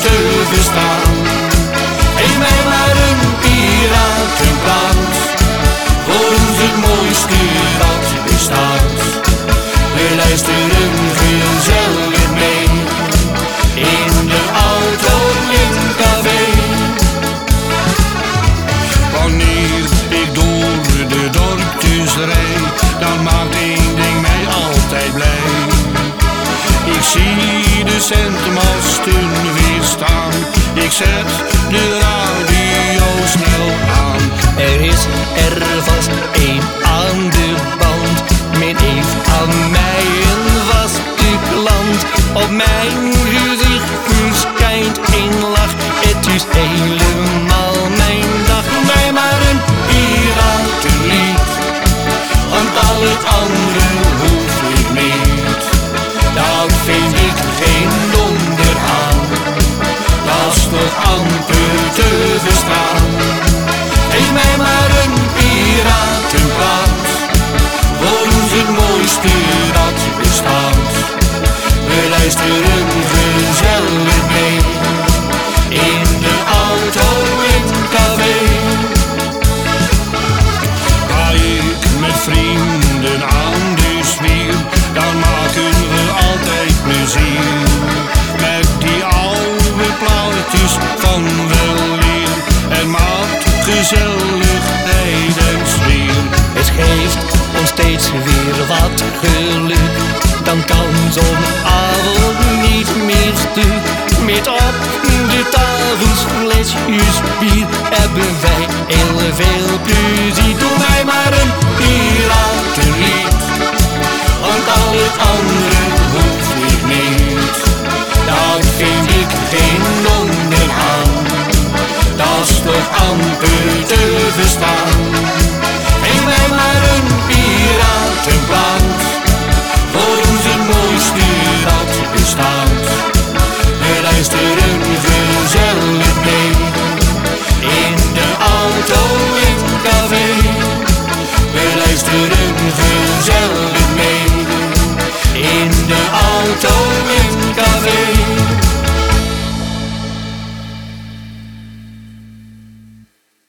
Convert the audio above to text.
te verstaan. Geef mij maar een piratenplaat, voor ons het mooiste dat bestaat. We luisteren gezellig mee, in de auto, in het café. Wanneer ik door de dorpjes rijd, dan maakt één ding mij altijd blij. Ik zie de cent zet de radio snel aan. Er is er vast één aan de band. Men heeft aan mij een vaste klant. Op mijn gezicht verschijnt een lach. Het is helemaal amper te verstaan. Weleer, het maakt gezelligheid en sfeer. Het geeft ons steeds weer wat geluk. Dan kan zo'n avond niet meer stuk. Met op de tafels flesjes bier hebben wij heel veel plezier.